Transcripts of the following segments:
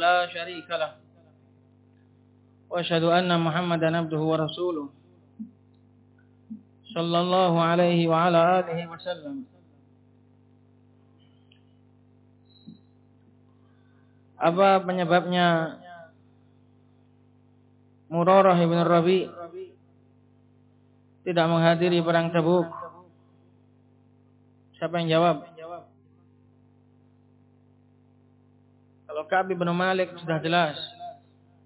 لا شريك له وأشهد أن محمدا عبده ورسوله صلى الله عليه وعلى آله وسلم Apa penyebabnya Murarah ibn Rabi tidak menghadiri perang Tabuk? Siapa yang jawab? Ka'ab bin Malik sudah jelas.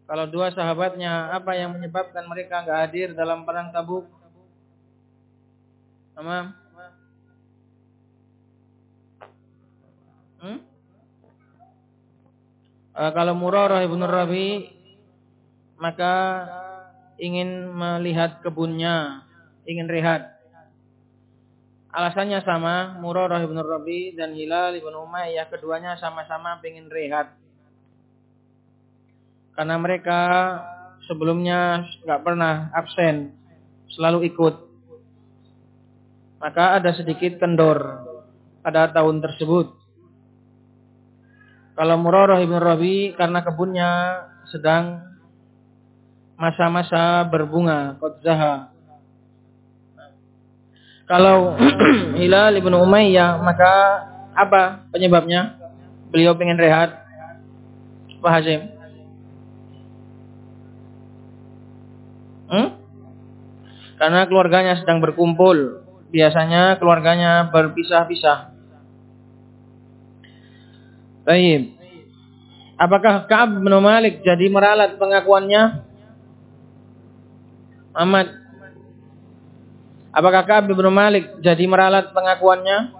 Kalau dua sahabatnya, apa yang menyebabkan mereka nggak hadir dalam perang Tabuk? Sama? Hmm? Uh, kalau Murarah ibn Rabi maka ingin melihat kebunnya, ingin rehat. Alasannya sama, Murarah ibn Rabi dan Hilal ibn Umayyah keduanya sama-sama ingin rehat. Karena mereka sebelumnya nggak pernah absen, selalu ikut. Maka ada sedikit kendor pada tahun tersebut. Kalau Murarah ibn Rabi karena kebunnya sedang masa-masa berbunga, qadzaha. Kalau Hilal ibn Umayyah maka apa penyebabnya? Beliau pengen rehat. Pak Hasim. Hmm? Karena keluarganya sedang berkumpul. Biasanya keluarganya berpisah-pisah. Baik. Apakah Ka'ab bin Malik jadi meralat pengakuannya? Ahmad. Apakah Ka'ab bin Malik jadi meralat pengakuannya?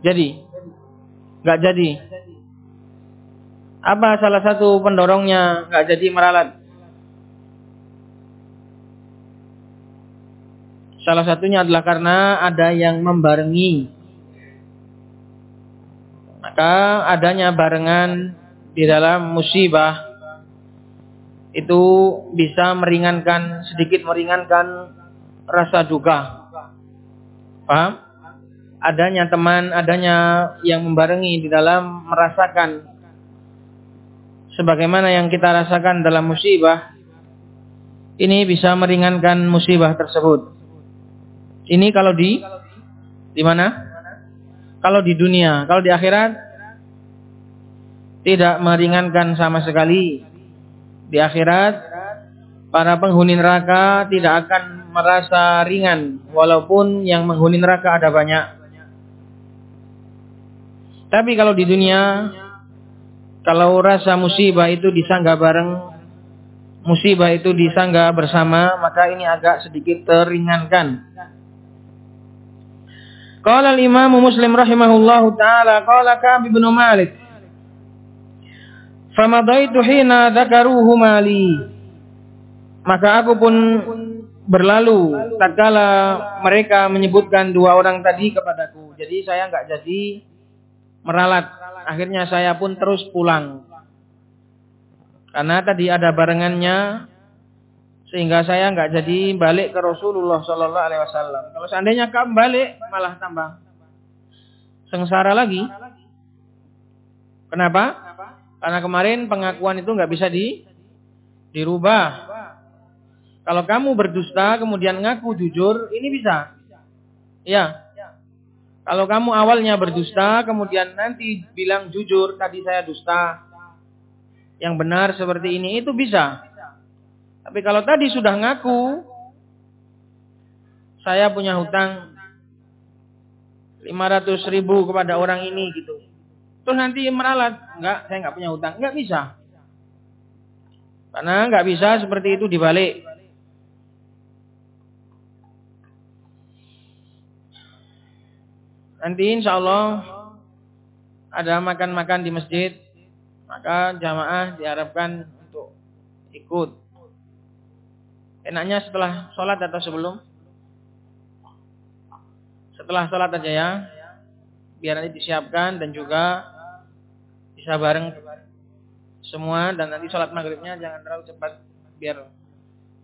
Jadi. Enggak jadi. Apa salah satu pendorongnya enggak jadi meralat? Salah satunya adalah karena ada yang membarengi maka adanya barengan di dalam musibah itu bisa meringankan sedikit meringankan rasa duka. Paham? Adanya teman, adanya yang membarengi di dalam merasakan sebagaimana yang kita rasakan dalam musibah ini bisa meringankan musibah tersebut. Ini kalau di di mana? Kalau di dunia, kalau di akhirat tidak meringankan sama sekali. Di akhirat para penghuni neraka tidak akan merasa ringan walaupun yang menghuni neraka ada banyak. Tapi kalau di dunia kalau rasa musibah itu disangga bareng musibah itu disangga bersama maka ini agak sedikit teringankan. Qala al-Imam Muslim rahimahullahu taala qala Ka'ab bin Malik Famadaitu hina dzakaruhu mali Maka aku pun berlalu tatkala mereka menyebutkan dua orang tadi kepadaku. Jadi saya enggak jadi meralat. Akhirnya saya pun terus pulang. Karena tadi ada barengannya sehingga saya nggak jadi balik ke Rasulullah Shallallahu Alaihi Wasallam. Kalau seandainya kamu balik, malah tambah sengsara lagi. Kenapa? Karena kemarin pengakuan itu nggak bisa di dirubah. Kalau kamu berdusta kemudian ngaku jujur, ini bisa. Ya. Kalau kamu awalnya berdusta kemudian nanti bilang jujur tadi saya dusta. Yang benar seperti ini itu bisa. Tapi kalau tadi sudah ngaku, saya punya hutang 500 ribu kepada orang ini gitu. Terus nanti meralat, enggak, saya enggak punya hutang, enggak bisa. Karena enggak bisa seperti itu dibalik. Nanti insya Allah ada makan-makan di masjid maka jamaah diharapkan untuk ikut. Enaknya setelah sholat atau sebelum? Setelah sholat aja ya. Biar nanti disiapkan dan juga bisa bareng semua. Dan nanti sholat maghribnya jangan terlalu cepat biar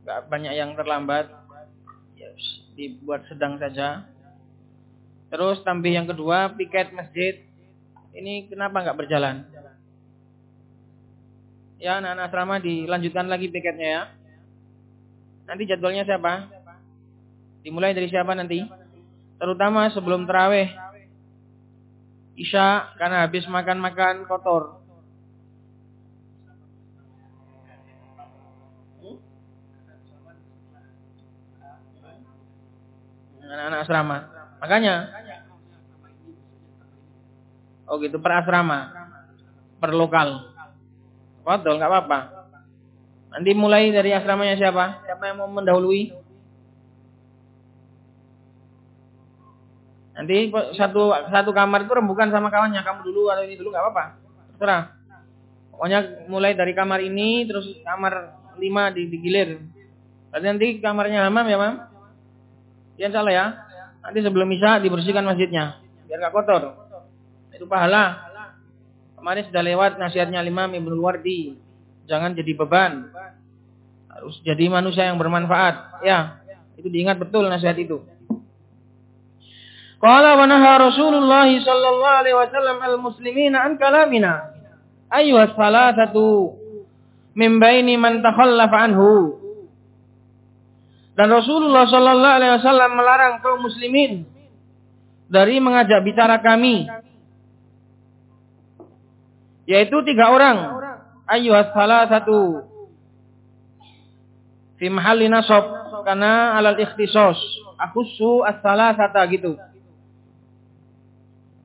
nggak banyak yang terlambat. Ya, dibuat sedang saja. Terus tambih yang kedua piket masjid. Ini kenapa nggak berjalan? Ya anak-anak asrama dilanjutkan lagi piketnya ya nanti jadwalnya siapa dimulai dari siapa nanti terutama sebelum terawih isya karena habis makan-makan kotor anak-anak asrama. Makanya Oh gitu per asrama. Per lokal. Betul, nggak apa-apa. Nanti mulai dari asramanya siapa? Siapa yang mau mendahului? Nanti satu satu kamar itu rembukan sama kawannya. Kamu dulu atau ini dulu nggak apa-apa. Terserah. Pokoknya mulai dari kamar ini terus kamar lima di digilir. Berarti nanti kamarnya Hamam ya, Mam? Yang salah ya. Nanti sebelum Isya dibersihkan masjidnya. Biar gak kotor. Itu pahala. Kemarin sudah lewat nasihatnya Imam Ibnu Wardi. Jangan jadi beban. Harus jadi manusia yang bermanfaat. Ya, itu diingat betul nasihat itu. Qala wa naha Rasulullah sallallahu alaihi wasallam al-muslimina an kalamina. Ayyuhas salatatu min baini man takhallafa anhu dan Rasulullah Shallallahu Alaihi Wasallam melarang kaum muslimin dari mengajak bicara kami, yaitu tiga orang. Ayuhas salah satu fi mahalli nasab karena alal ikhtisos. Akusu as-salah sata gitu.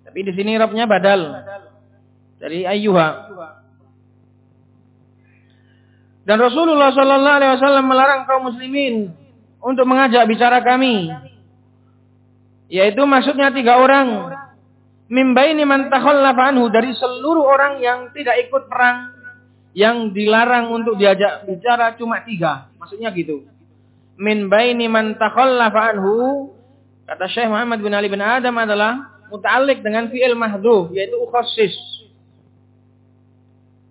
Tapi di sini robnya badal dari ayyuha. Dan Rasulullah Shallallahu Alaihi Wasallam melarang kaum muslimin untuk mengajak bicara kami. Yaitu maksudnya tiga orang. Mimbaini man takhallafa anhu dari seluruh orang yang tidak ikut perang yang dilarang untuk diajak bicara cuma tiga. Maksudnya gitu. Min baini man takhallafa anhu kata Syekh Muhammad bin Ali bin Adam adalah muta'alliq dengan fi'il mahdhuf yaitu ukhassis.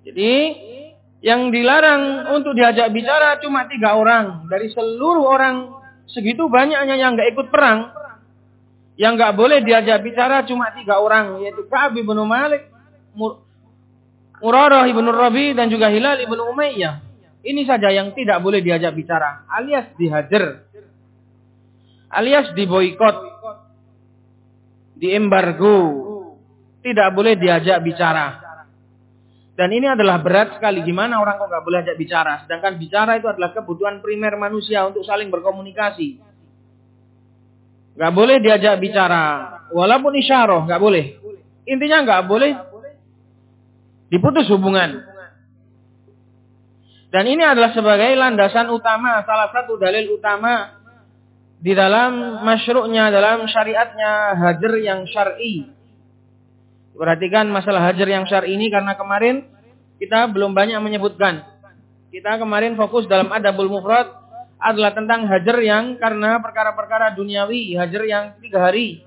Jadi yang dilarang untuk diajak bicara cuma tiga orang. Dari seluruh orang segitu banyaknya yang nggak ikut perang. Yang nggak boleh diajak bicara cuma tiga orang. Yaitu Ka'ab ibn Malik, Murarah ibn Rabi, dan juga Hilal ibn Umayyah. Ini saja yang tidak boleh diajak bicara. Alias dihajar. Alias diboikot. Diembargo. Tidak boleh diajak bicara. Dan ini adalah berat sekali. Gimana orang kok nggak boleh ajak bicara? Sedangkan bicara itu adalah kebutuhan primer manusia untuk saling berkomunikasi. Nggak boleh diajak bicara. Walaupun isyarah, nggak boleh. Intinya nggak boleh diputus hubungan. Dan ini adalah sebagai landasan utama, salah satu dalil utama di dalam masyru'nya, dalam syariatnya hajar yang syar'i. Perhatikan masalah hajar yang syar ini karena kemarin kita belum banyak menyebutkan. Kita kemarin fokus dalam adabul mufrad adalah tentang hajar yang karena perkara-perkara duniawi, hajar yang tiga hari.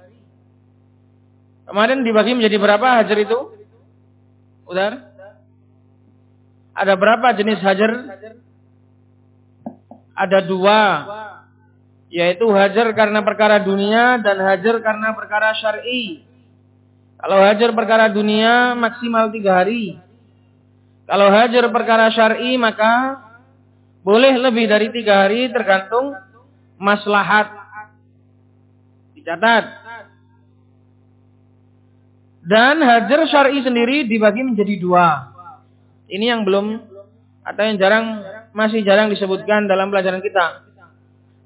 Kemarin dibagi menjadi berapa hajar itu? Udar? Ada berapa jenis hajar? Ada dua. Yaitu hajar karena perkara dunia dan hajar karena perkara syar'i. Kalau hajar perkara dunia maksimal tiga hari. Kalau hajar perkara syar'i maka boleh lebih dari tiga hari tergantung maslahat. Dicatat. Dan hajar syar'i sendiri dibagi menjadi dua. Ini yang belum atau yang jarang masih jarang disebutkan dalam pelajaran kita.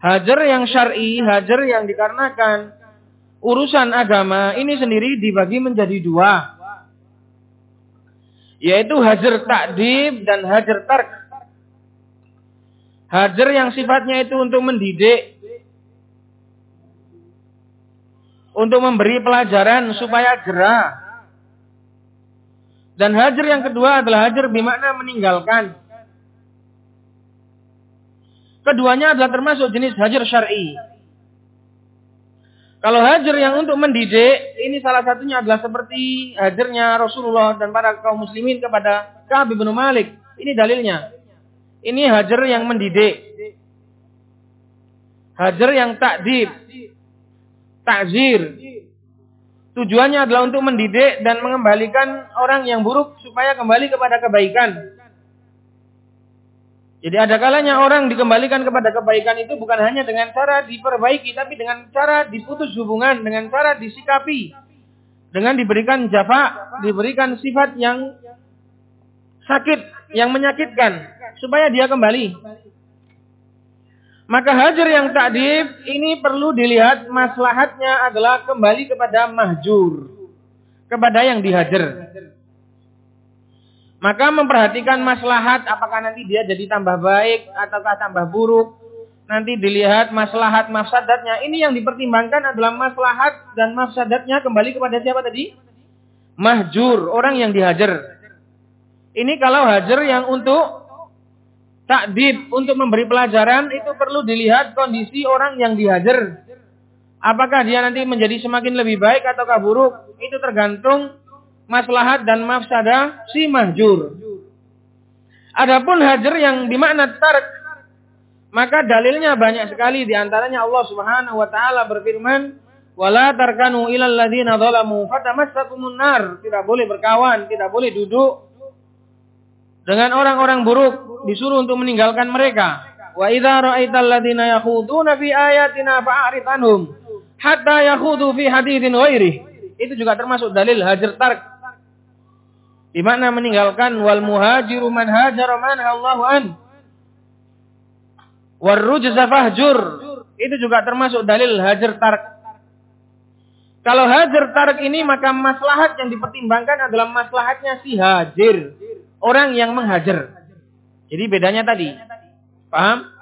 Hajar yang syar'i, hajar yang dikarenakan urusan agama ini sendiri dibagi menjadi dua. Yaitu hajar takdib dan hajar tark. Hajar yang sifatnya itu untuk mendidik. Untuk memberi pelajaran supaya gerah. Dan hajar yang kedua adalah hajar bermakna meninggalkan. Keduanya adalah termasuk jenis hajar syar'i. Kalau hajar yang untuk mendidik, ini salah satunya adalah seperti hajarnya Rasulullah dan para kaum muslimin kepada Ka'ab bin Malik. Ini dalilnya. Ini hajar yang mendidik. Hajar yang takdib. Takzir. Tujuannya adalah untuk mendidik dan mengembalikan orang yang buruk supaya kembali kepada kebaikan. Jadi ada kalanya orang dikembalikan kepada kebaikan itu bukan hanya dengan cara diperbaiki, tapi dengan cara diputus hubungan, dengan cara disikapi. Dengan diberikan jafa, diberikan sifat yang sakit, yang menyakitkan. Supaya dia kembali. Maka hajar yang takdib ini perlu dilihat maslahatnya adalah kembali kepada mahjur. Kepada yang dihajar. Maka memperhatikan maslahat apakah nanti dia jadi tambah baik ataukah tambah buruk. Nanti dilihat maslahat mafsadatnya. Ini yang dipertimbangkan adalah maslahat dan mafsadatnya kembali kepada siapa tadi? Mahjur, orang yang dihajar. Ini kalau hajar yang untuk takdib untuk memberi pelajaran itu perlu dilihat kondisi orang yang dihajar. Apakah dia nanti menjadi semakin lebih baik ataukah buruk? Itu tergantung maslahat dan mafsadah si mahjur. Adapun hajar yang dimakna tarik, maka dalilnya banyak sekali di antaranya Allah Subhanahu wa taala berfirman, "Wala tarkanu ilal ladzina zalamu fatamassakumun nar." Tidak boleh berkawan, tidak boleh duduk dengan orang-orang buruk disuruh untuk meninggalkan mereka. Wa idza ra'aital ladzina yakhuduna fi ayatina fa'rid anhum hatta yakhudu fi haditsin ghairi. Itu juga termasuk dalil hajar tark. Di mana meninggalkan wal muhajiru man hajara man Allahu an. War rujza fahjur. Itu juga termasuk dalil hajar tark. Kalau hajar tark ini maka maslahat yang dipertimbangkan adalah maslahatnya si hajir. Orang yang menghajar. Jadi bedanya tadi. Paham?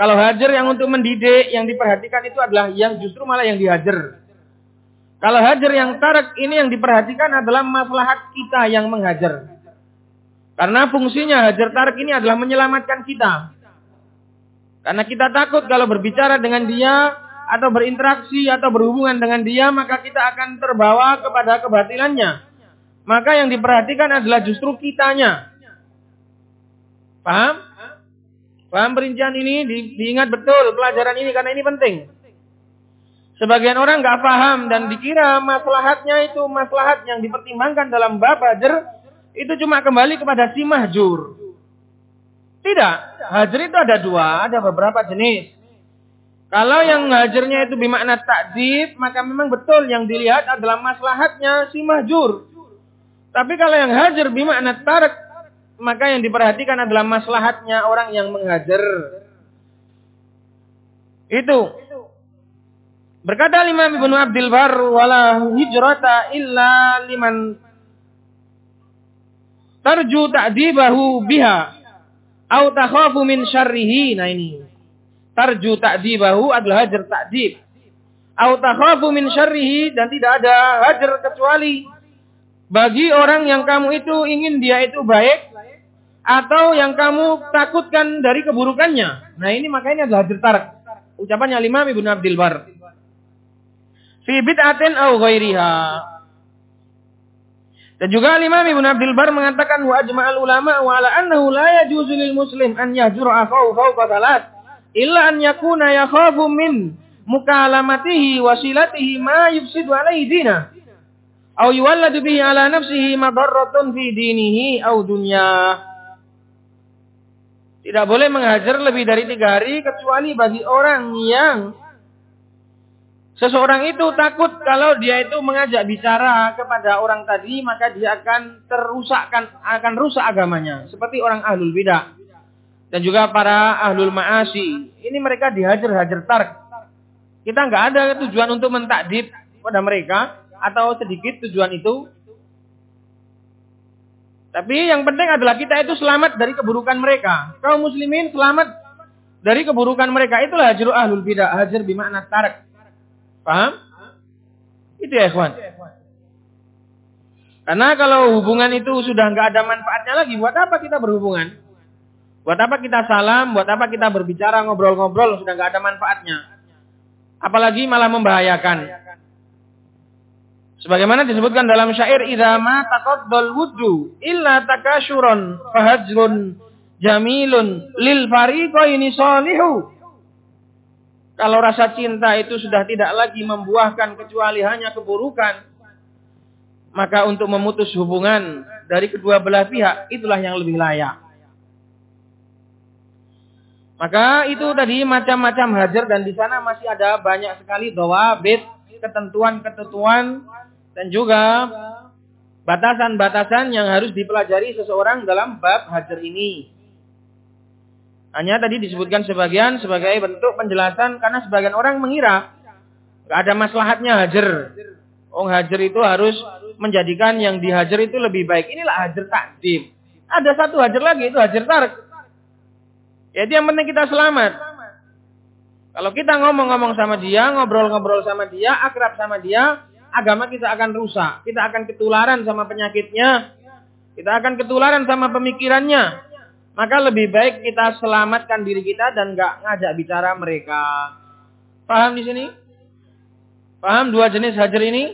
Kalau hajar yang untuk mendidik, yang diperhatikan itu adalah yang justru malah yang dihajar. Kalau hajar yang tarak ini yang diperhatikan adalah maslahat kita yang menghajar. Karena fungsinya hajar tarak ini adalah menyelamatkan kita. Karena kita takut kalau berbicara dengan dia atau berinteraksi atau berhubungan dengan dia maka kita akan terbawa kepada kebatilannya. Maka yang diperhatikan adalah justru kitanya. Paham? Paham perincian ini? Di, diingat betul pelajaran ini karena ini penting. Sebagian orang nggak paham dan dikira maslahatnya itu maslahat yang dipertimbangkan dalam bab hajar itu cuma kembali kepada si mahjur. Tidak, hajar itu ada dua, ada beberapa jenis. Kalau yang hajarnya itu bermakna takdib, maka memang betul yang dilihat adalah maslahatnya si mahjur. Tapi kalau yang hajar bermakna tarik, maka yang diperhatikan adalah maslahatnya orang yang mengajar. Itu. Berkata Imam Ibnu Abdul Bar, wala hijrata illa liman tarju ta'dibahu biha au takhafu min syarrihi. Nah ini. Tarju ta'dibahu adalah hajar ta'dib. Au takhafu min syarrihi dan tidak ada hajar kecuali bagi orang yang kamu itu ingin dia itu baik atau yang kamu takutkan dari keburukannya. Nah ini makanya adalah dirtarak. Ucapannya lima Ibnu Abdul Bar. Fi bid'atin au ghairiha. Dan juga Imam Ibnu Abdul Bar mengatakan wa ajma'al ulama wa ala annahu la yajuzu lil muslim an yahjura akhahu fawqa salat illa an yakuna yakhafu min mukalamatihi wasilatihi ma yufsidu alaihi dinah au yuwalladu bihi ala nafsihi madarratun fi dinihi au dunyah. Tidak boleh menghajar lebih dari tiga hari kecuali bagi orang yang seseorang itu takut kalau dia itu mengajak bicara kepada orang tadi maka dia akan terusakkan akan rusak agamanya. Seperti orang ahlul bidah dan juga para ahlul ma'asi. Ini mereka dihajar-hajar tark. Kita nggak ada tujuan untuk mentakdib pada mereka atau sedikit tujuan itu tapi yang penting adalah kita itu selamat dari keburukan mereka. Kaum muslimin selamat dari keburukan mereka. Itulah hajar ahlul bidah. Hajar bimakna tarak. Paham? Itu ya ikhwan. Karena kalau hubungan itu sudah nggak ada manfaatnya lagi, buat apa kita berhubungan? Buat apa kita salam? Buat apa kita berbicara, ngobrol-ngobrol, sudah nggak ada manfaatnya. Apalagi malah membahayakan. Sebagaimana disebutkan dalam syair idama taqaddal wuddu illa takasyuron fahajrun jamilun lil fariqaini salihu. Kalau rasa cinta itu sudah tidak lagi membuahkan kecuali hanya keburukan, maka untuk memutus hubungan dari kedua belah pihak itulah yang lebih layak. Maka itu tadi macam-macam hajar dan di sana masih ada banyak sekali bed ketentuan-ketentuan dan juga batasan-batasan yang harus dipelajari seseorang dalam bab hajar ini. Hanya tadi disebutkan sebagian sebagai bentuk penjelasan karena sebagian orang mengira nggak ada maslahatnya hajar. Oh hajar itu harus menjadikan yang dihajar itu lebih baik. Inilah hajar takdim. Ada satu hajar lagi itu hajar tarik. Jadi yang penting kita selamat. Kalau kita ngomong-ngomong sama dia, ngobrol-ngobrol sama dia, akrab sama dia, agama kita akan rusak. Kita akan ketularan sama penyakitnya. Kita akan ketularan sama pemikirannya. Maka lebih baik kita selamatkan diri kita dan gak ngajak bicara mereka. Paham di sini? Paham dua jenis hajar ini?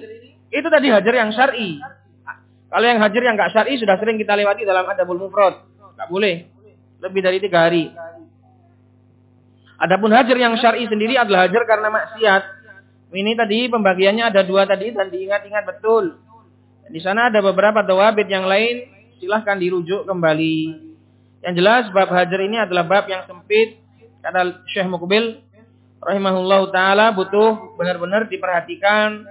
Itu tadi hajar yang syar'i. Kalau yang hajar yang gak syar'i sudah sering kita lewati dalam adabul mufrad. Gak boleh lebih dari tiga hari. Adapun hajar yang syar'i sendiri adalah hajar karena maksiat. Ini tadi pembagiannya ada dua tadi dan diingat-ingat betul. Di sana ada beberapa dawabit yang lain, silahkan dirujuk kembali. Yang jelas bab hajar ini adalah bab yang sempit. Kata Syekh Mukbil rahimahullah taala butuh benar-benar diperhatikan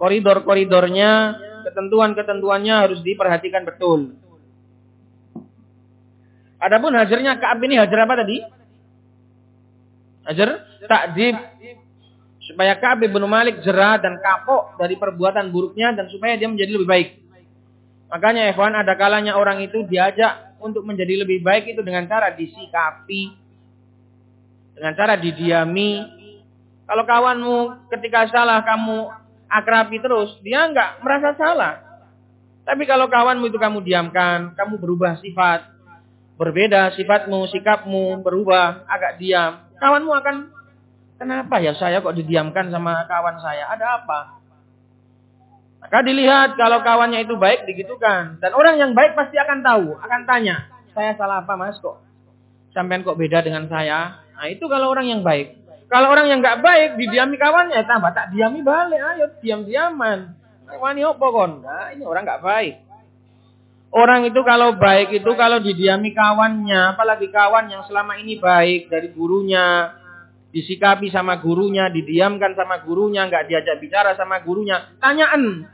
koridor-koridornya, ketentuan-ketentuannya harus diperhatikan betul. Adapun hajarnya Ka'ab ini hajar apa tadi? Hajar takdib. Supaya Ka'ab bin Malik jerah dan kapok dari perbuatan buruknya dan supaya dia menjadi lebih baik. Makanya ikhwan ada kalanya orang itu diajak untuk menjadi lebih baik itu dengan cara disikapi. Dengan cara didiami. Kalau kawanmu ketika salah kamu akrabi terus, dia enggak merasa salah. Tapi kalau kawanmu itu kamu diamkan, kamu berubah sifat, berbeda sifatmu, sikapmu, berubah, agak diam, kawanmu akan kenapa ya saya kok didiamkan sama kawan saya? Ada apa? Maka dilihat kalau kawannya itu baik digitukan. Dan orang yang baik pasti akan tahu, akan tanya, saya salah apa mas kok? Sampai kok beda dengan saya? Nah itu kalau orang yang baik. Kalau orang yang nggak baik didiami kawannya tambah tak diami balik, ayo diam-diaman. Wani opo kon? Nah ini orang nggak baik. Orang itu kalau baik itu kalau didiami kawannya, apalagi kawan yang selama ini baik dari gurunya, disikapi sama gurunya, didiamkan sama gurunya, nggak diajak bicara sama gurunya, tanyaan.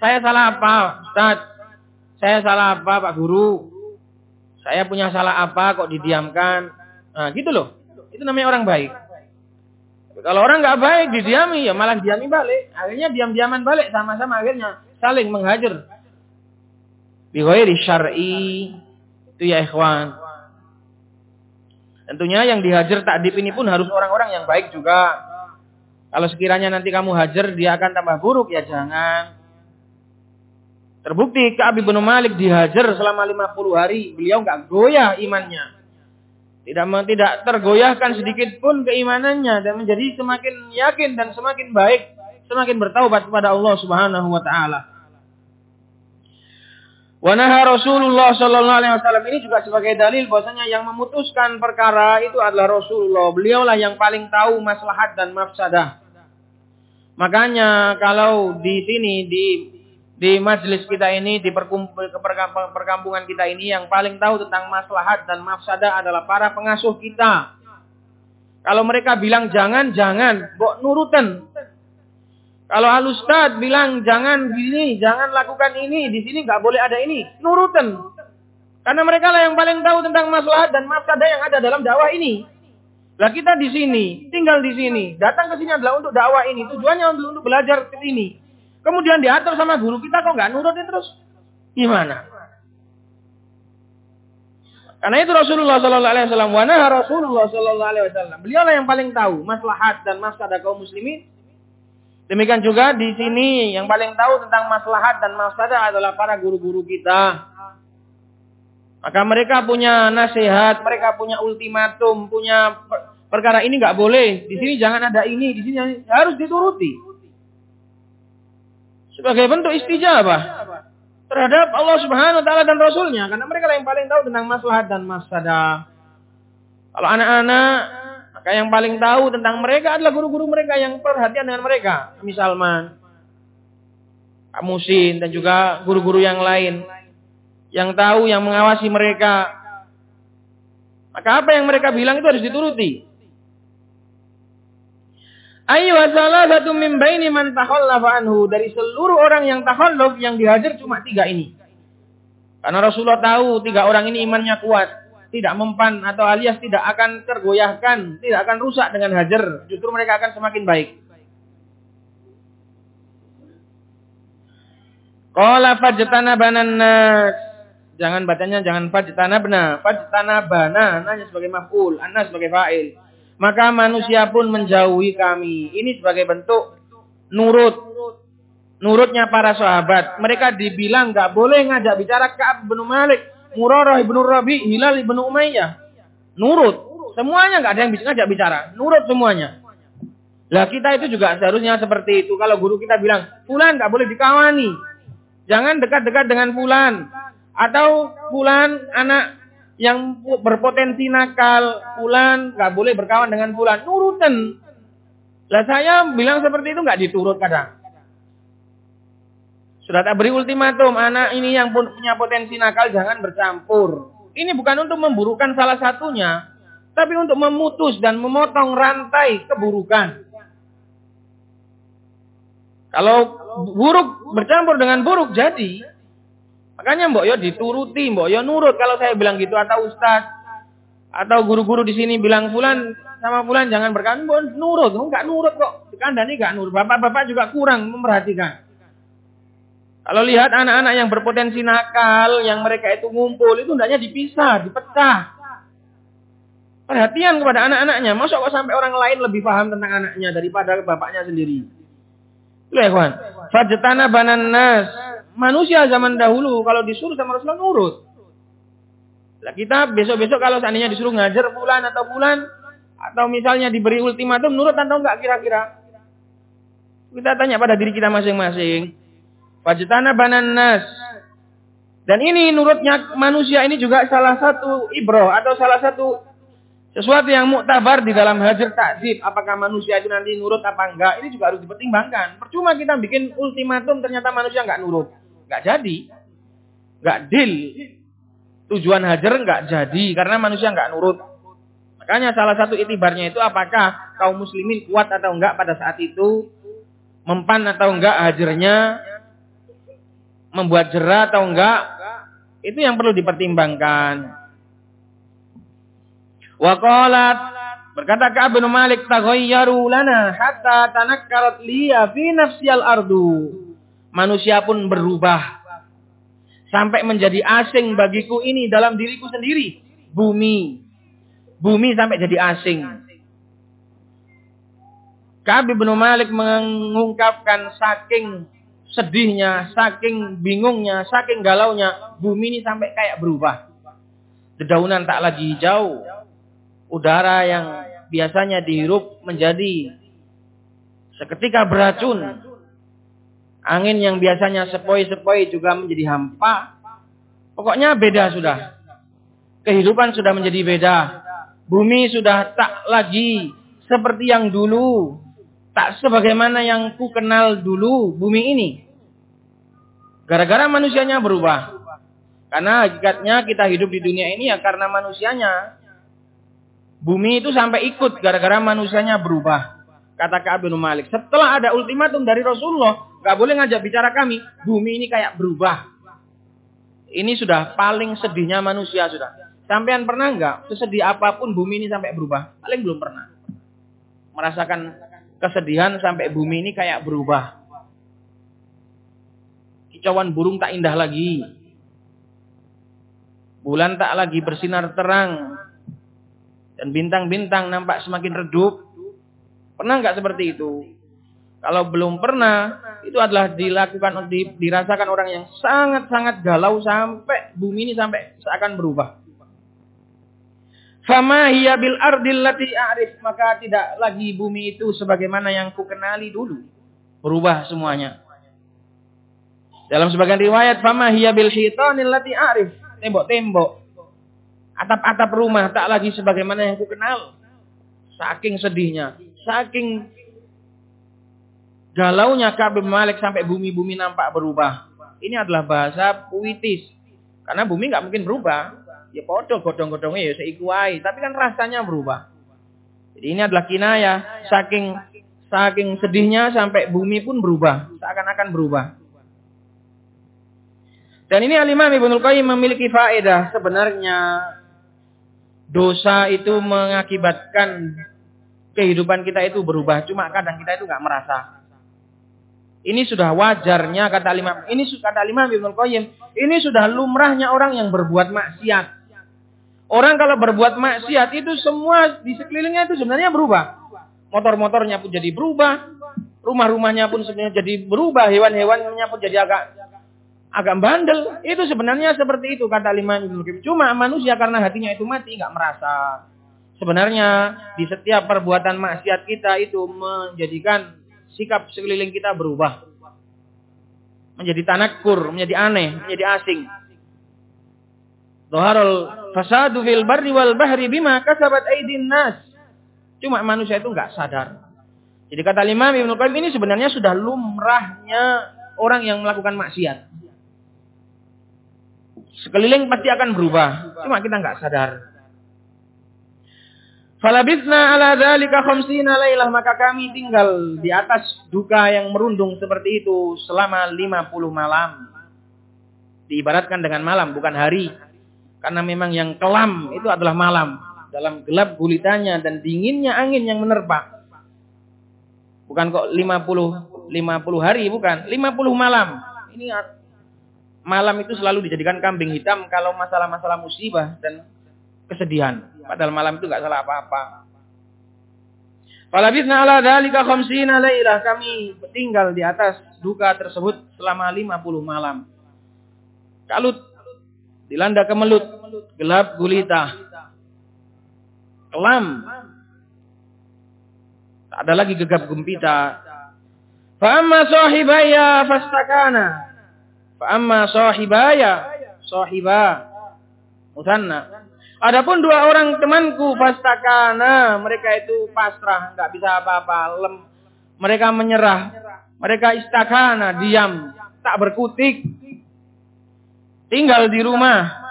Saya salah apa, Ustaz? Saya salah apa, Pak Guru? Saya punya salah apa kok didiamkan? Nah, gitu loh. Itu namanya orang baik. Kalau orang nggak baik didiami ya malah diami balik. Akhirnya diam-diaman balik sama-sama akhirnya saling menghajar Bighairi syar'i. Itu ya ikhwan. Tentunya yang dihajar takdib ini pun harus orang-orang yang baik juga. Kalau sekiranya nanti kamu hajar dia akan tambah buruk ya jangan. Terbukti Ka'ab bin Malik dihajar selama 50 hari. Beliau nggak goyah imannya. Tidak tidak tergoyahkan sedikit pun keimanannya dan menjadi semakin yakin dan semakin baik, semakin bertaubat kepada Allah Subhanahu wa taala. Wanaha Rasulullah Sallallahu Alaihi Wasallam ini juga sebagai dalil bahwasanya yang memutuskan perkara itu adalah Rasulullah. Beliaulah yang paling tahu maslahat dan mafsadah. Makanya kalau di sini di di majelis kita ini di perkampungan kita ini yang paling tahu tentang maslahat dan mafsadah adalah para pengasuh kita. Kalau mereka bilang jangan, jangan, bok nurutan. Kalau alustad bilang jangan gini, jangan lakukan ini, di sini nggak boleh ada ini, nurutan. Karena mereka lah yang paling tahu tentang masalah dan mafsadah yang ada dalam dakwah ini. Lah kita di sini, tinggal di sini, datang ke sini adalah untuk dakwah ini, tujuannya untuk, untuk belajar ke sini. Kemudian diatur sama guru kita kok nggak nurutin terus? Gimana? Karena itu Rasulullah Sallallahu Alaihi Wasallam, wanaha Rasulullah Sallallahu Alaihi Wasallam. Beliau lah yang paling tahu maslahat dan masalah kaum muslimin Demikian juga di sini yang paling tahu tentang maslahat dan mafsadah adalah para guru-guru kita. Maka mereka punya nasihat, mereka punya ultimatum, punya perkara ini nggak boleh, di sini jangan ada ini, di sini harus dituruti. Sebagai bentuk istijabah terhadap Allah Subhanahu wa taala dan rasulnya karena mereka yang paling tahu tentang maslahat dan mafsadah. Kalau anak-anak maka yang paling tahu tentang mereka adalah guru-guru mereka yang perhatian dengan mereka. Misalman, Pak Musin dan juga guru-guru yang lain. Yang tahu, yang mengawasi mereka. Maka apa yang mereka bilang itu harus dituruti. Ayu salah satu mimbaini man anhu. Dari seluruh orang yang takhalluf yang dihajar cuma tiga ini. Karena Rasulullah tahu tiga orang ini imannya kuat tidak mempan atau alias tidak akan tergoyahkan, tidak akan rusak dengan hajar. Justru mereka akan semakin baik. Qala fajtana nas. Jangan bacanya jangan fajtana bana, fajtana bana nanya sebagai maf'ul, anna sebagai fa'il. Maka manusia pun menjauhi kami. Ini sebagai bentuk nurut. Nurutnya para sahabat. Mereka dibilang nggak boleh ngajak bicara Ka'ab bin Malik Murarah ibnu Rabi, Hilal ibnu Umayyah. Nurut. Semuanya nggak ada yang bisa ngajak bicara. Nurut semuanya. Lah kita itu juga seharusnya seperti itu. Kalau guru kita bilang, Fulan nggak boleh dikawani. Jangan dekat-dekat dengan Fulan. Atau Fulan anak yang berpotensi nakal. Fulan nggak boleh berkawan dengan Fulan. Nurutan. Lah saya bilang seperti itu nggak diturut kadang. Sudah tak beri ultimatum, anak ini yang punya potensi nakal jangan bercampur. Ini bukan untuk memburukan salah satunya, tapi untuk memutus dan memotong rantai keburukan. Kalau buruk bercampur dengan buruk jadi, makanya Mbok Yo dituruti, Mbok Yo nurut kalau saya bilang gitu atau ustaz atau guru-guru di sini bilang fulan sama fulan jangan berkan, nurut, enggak nurut kok. Kandani enggak nurut. Bapak-bapak juga kurang memperhatikan. Kalau lihat anak-anak yang berpotensi nakal, yang mereka itu ngumpul, itu hendaknya dipisah, dipecah. Perhatian kepada anak-anaknya. Masa kok sampai orang lain lebih paham tentang anaknya daripada bapaknya sendiri. Itu ya kawan. Fajtana banan nas. Manusia zaman dahulu kalau disuruh sama Rasulullah nurut. Lah kita besok-besok kalau seandainya disuruh ngajar bulan atau bulan atau misalnya diberi ultimatum nurut atau enggak kira-kira? Kita tanya pada diri kita masing-masing. Fajtana banan nas. Dan ini nurutnya manusia ini juga salah satu ibroh atau salah satu sesuatu yang muktabar di dalam hajar takzib. Apakah manusia itu nanti nurut apa enggak? Ini juga harus dipertimbangkan. Percuma kita bikin ultimatum ternyata manusia enggak nurut. Enggak jadi. Enggak deal. Tujuan hajar enggak jadi karena manusia enggak nurut. Makanya salah satu itibarnya itu apakah kaum muslimin kuat atau enggak pada saat itu. Mempan atau enggak hajarnya membuat jerah atau enggak, itu yang perlu dipertimbangkan. Wa qalat berkata Ka'ab bin Malik taghayyaru lana hatta tanakkarat liya fi nafsiyal ardu. Manusia pun berubah sampai menjadi asing bagiku ini dalam diriku sendiri, bumi. Bumi sampai jadi asing. Ka'ab bin Malik mengungkapkan saking sedihnya, saking bingungnya, saking galaunya, bumi ini sampai kayak berubah. Dedaunan tak lagi hijau. Udara yang biasanya dihirup menjadi seketika beracun. Angin yang biasanya sepoi-sepoi juga menjadi hampa. Pokoknya beda sudah. Kehidupan sudah menjadi beda. Bumi sudah tak lagi seperti yang dulu tak sebagaimana yang ku kenal dulu bumi ini. Gara-gara manusianya berubah. Karena hakikatnya kita hidup di dunia ini ya karena manusianya. Bumi itu sampai ikut gara-gara manusianya berubah. Kata Ka'ab bin Malik. Setelah ada ultimatum dari Rasulullah. Gak boleh ngajak bicara kami. Bumi ini kayak berubah. Ini sudah paling sedihnya manusia sudah. Sampean pernah nggak sesedih apa pun bumi ini sampai berubah? Paling belum pernah. Merasakan kesedihan sampai bumi ini kayak berubah. Kicauan burung tak indah lagi. Bulan tak lagi bersinar terang. Dan bintang-bintang nampak semakin redup. Pernah nggak seperti itu? Kalau belum pernah, itu adalah dilakukan dirasakan orang yang sangat-sangat galau sampai bumi ini sampai seakan berubah. Fama hiya bil ardil lati a'rif, maka tidak lagi bumi itu sebagaimana yang ku kenali dulu. Berubah semuanya. Dalam sebagian riwayat, fama hiya bil syaitanil lati a'rif, tembok-tembok, atap-atap rumah tak lagi sebagaimana yang ku kenal. Saking sedihnya, saking galaunya Ka'ab Malik sampai bumi-bumi nampak berubah. Ini adalah bahasa puitis. Karena bumi nggak mungkin berubah ya podo godong-godongnya ya seikuai, tapi kan rasanya berubah. Jadi ini adalah kinayah saking saking sedihnya sampai bumi pun berubah, seakan-akan berubah. Dan ini Al-Imam Ibnu Qayyim memiliki faedah sebenarnya dosa itu mengakibatkan kehidupan kita itu berubah, cuma kadang kita itu nggak merasa. Ini sudah wajarnya kata Imam. Ini kata Ibnu Qayyim. Ini sudah lumrahnya orang yang berbuat maksiat. Orang kalau berbuat maksiat itu semua di sekelilingnya itu sebenarnya berubah. Motor-motornya pun jadi berubah. Rumah-rumahnya pun sebenarnya jadi berubah. Hewan-hewannya pun jadi agak agak bandel. Itu sebenarnya seperti itu kata lima Ibnu Cuma manusia karena hatinya itu mati nggak merasa. Sebenarnya di setiap perbuatan maksiat kita itu menjadikan sikap sekeliling kita berubah. Menjadi tanakur, menjadi aneh, menjadi asing. Dhaharul fasadu fil barri wal bahri bima kasabat aidin nas. Cuma manusia itu enggak sadar. Jadi kata Imam Ibnu Qayyim ini sebenarnya sudah lumrahnya orang yang melakukan maksiat. Sekeliling pasti akan berubah. Cuma kita enggak sadar. Falabithna ala dzalika khamsina lailah maka kami tinggal di atas duka yang merundung seperti itu selama 50 malam. Diibaratkan dengan malam bukan hari. Karena memang yang kelam itu adalah malam. Dalam gelap gulitanya dan dinginnya angin yang menerpa. Bukan kok 50 50 hari bukan, 50 malam. Ini malam itu selalu dijadikan kambing hitam kalau masalah-masalah musibah dan kesedihan. Padahal malam itu nggak salah apa-apa. Falabithna ala dalika khamsina lailah. Kami tinggal di atas duka tersebut selama 50 malam. Kalut dilanda kemelut, gelap gulita, kelam. Tak ada lagi gegap gempita. Fa'amma sahibaya fastakana. Fa'amma sahibaya, sahibah, musanna. Adapun dua orang temanku fastakana, mereka itu pasrah, nggak bisa apa-apa, lem. Mereka menyerah, mereka istakana, diam, tak berkutik, tinggal di rumah.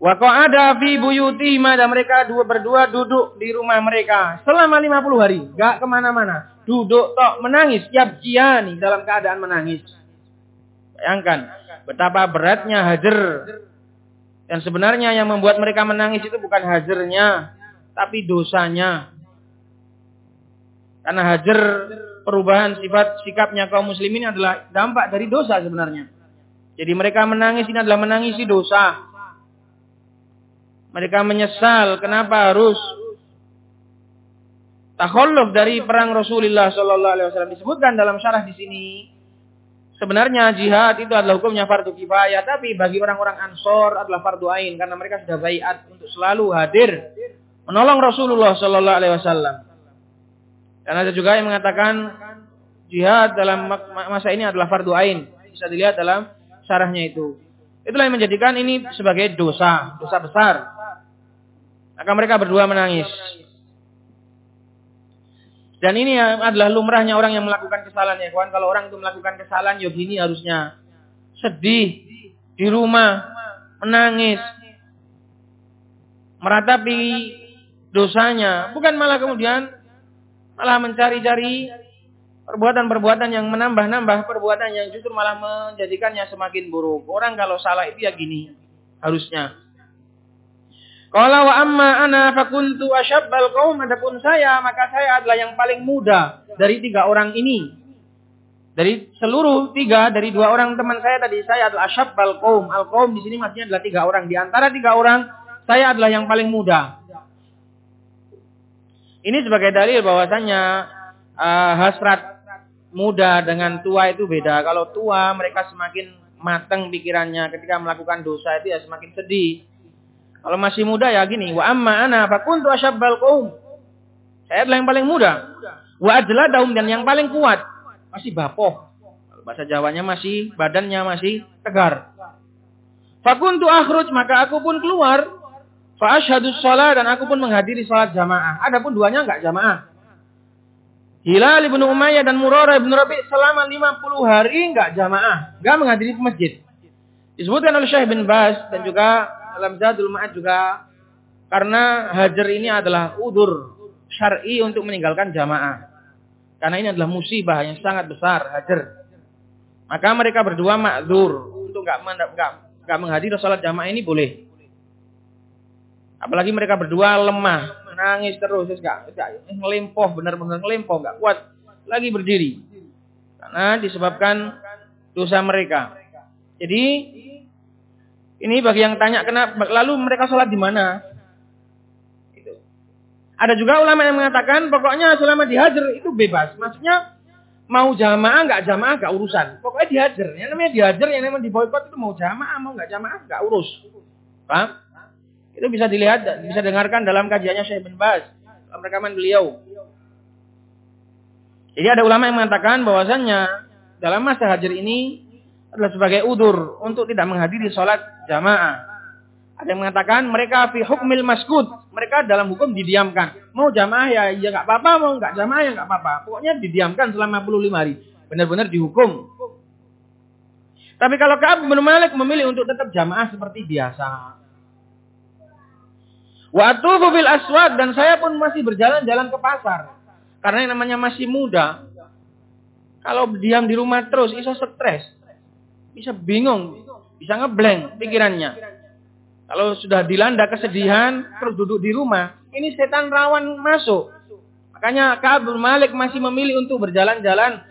Wa ada fi buyutihim dan mereka dua berdua duduk di rumah mereka selama 50 hari, gak ke mana-mana. Duduk tok menangis, siap kiani dalam keadaan menangis. Bayangkan betapa beratnya hajar. Dan sebenarnya yang membuat mereka menangis itu bukan hajarnya, tapi dosanya. Karena hajar perubahan sifat sikapnya kaum muslimin adalah dampak dari dosa sebenarnya. Jadi mereka menangis ini adalah menangisi dosa. Mereka menyesal kenapa harus takhalluf dari perang Rasulullah sallallahu alaihi wasallam disebutkan dalam syarah di sini. Sebenarnya jihad itu adalah hukumnya fardu kifayah, tapi bagi orang-orang Ansor adalah fardu ain karena mereka sudah baiat untuk selalu hadir menolong Rasulullah sallallahu alaihi wasallam. Dan ada juga yang mengatakan jihad dalam masa ini adalah fardu ain. Bisa dilihat dalam syarahnya itu. Itulah yang menjadikan ini sebagai dosa, dosa besar. Maka mereka berdua menangis. Dan ini adalah lumrahnya orang yang melakukan kesalahan ya kawan. Kalau orang itu melakukan kesalahan, ya gini harusnya. Sedih, di rumah, menangis, meratapi dosanya. Bukan malah kemudian malah mencari-cari perbuatan-perbuatan yang menambah-nambah perbuatan yang justru malah menjadikannya semakin buruk. Orang kalau salah itu ya gini harusnya. Kalau wa amma ana fakuntu asyabbal qaum adapun saya maka saya adalah yang paling muda dari tiga orang ini. Dari seluruh tiga dari dua orang teman saya tadi saya adalah asyabbal qaum. Al qaum di sini maksudnya adalah tiga orang. Di antara tiga orang saya adalah yang paling muda. Ini sebagai dalil bahwasanya uh, hasrat muda dengan tua itu beda. Kalau tua mereka semakin matang pikirannya ketika melakukan dosa itu ya semakin sedih. Kalau masih muda ya gini, wa amma ana fakuntu asyabbal qaum. Saya adalah yang paling muda. Wa daum dan yang paling kuat. Masih bapoh. Bahasa Jawanya masih, badannya masih tegar. Fakuntu akhruj, maka aku pun keluar. Fa asyhadus shalah dan aku pun menghadiri salat jamaah. Adapun duanya enggak jamaah. Hilal ibnu Umayyah dan Murarah ibnu Rabi selama 50 hari enggak jamaah, enggak menghadiri masjid. Disebutkan oleh Syekh bin Bas dan juga dalam Zadul Ma'ad juga karena hajar ini adalah udur syar'i untuk meninggalkan jamaah. Karena ini adalah musibah yang sangat besar hajar. Maka mereka berdua makdur untuk enggak enggak enggak menghadiri salat jamaah ini boleh. Apalagi mereka berdua lemah, nangis terus terus gak, gak ngelimpoh benar-benar ngelimpoh gak kuat lagi berdiri karena disebabkan dosa mereka. Jadi ini bagi yang tanya kenapa lalu mereka sholat di mana? Ada juga ulama yang mengatakan pokoknya selama dihajar itu bebas. Maksudnya mau jamaah nggak jamaah nggak urusan. Pokoknya dihajar. Yang namanya dihajar, yang namanya diboykot itu mau jamaah mau nggak jamaah nggak urus. Paham? Itu bisa dilihat, bisa dengarkan dalam kajiannya Syekh bin Baz. Dalam rekaman beliau. Jadi ada ulama yang mengatakan bahwasannya dalam masa hajar ini adalah sebagai udur untuk tidak menghadiri sholat jamaah. Ada yang mengatakan mereka fi hukmil maskut. Mereka dalam hukum didiamkan. Mau jamaah ya ya nggak apa-apa, mau nggak jamaah ya nggak apa-apa. Pokoknya didiamkan selama 55 hari. Benar-benar dihukum. Tapi kalau Ka'ab bin Malik memilih untuk tetap jamaah seperti biasa. Waktu bil aswad dan saya pun masih berjalan-jalan ke pasar. Karena yang namanya masih muda. Kalau diam di rumah terus bisa stres. Bisa bingung, bisa ngeblank pikirannya. Kalau sudah dilanda kesedihan, terus duduk di rumah, ini setan rawan masuk. Makanya Ka'ab Malik masih memilih untuk berjalan-jalan.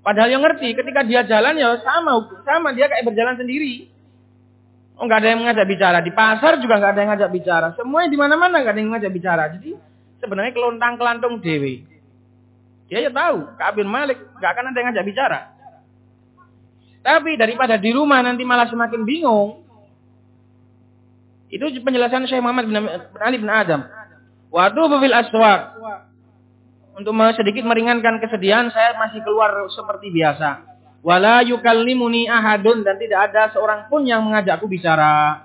Padahal yang ngerti, ketika dia jalan ya sama, sama dia kayak berjalan sendiri. Oh, nggak ada yang mengajak bicara. Di pasar juga nggak ada yang ngajak bicara. Semuanya di mana-mana nggak ada yang ngajak bicara. Jadi sebenarnya kelontang kelantung dewi. Dia ya tahu, Kabir Malik nggak akan ada yang ngajak bicara. Tapi daripada di rumah nanti malah semakin bingung. Itu penjelasan Syekh Muhammad bin Ali bin Adam. Waktu bafil aswak. Untuk sedikit meringankan kesedihan, saya masih keluar seperti biasa. Wala yukallimuni ahadun dan tidak ada seorang pun yang mengajakku bicara.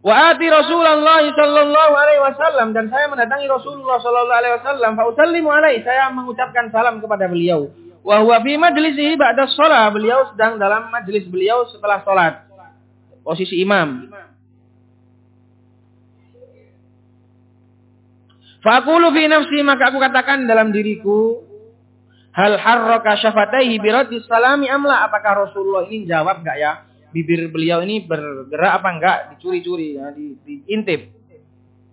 Wa ati Rasulullah sallallahu alaihi wasallam dan saya mendatangi Rasulullah sallallahu alaihi wasallam fa usallimu alaihi saya mengucapkan salam kepada beliau. Wa huwa fi majlisihi ba'da shalah beliau sedang dalam majlis beliau setelah salat. Posisi imam. Faqulu fi nafsi maka aku katakan dalam diriku Hal harroka syafataihi birati salami amla. Apakah Rasulullah ini jawab enggak ya? Bibir beliau ini bergerak apa enggak? Dicuri-curi, ya, di, diintip.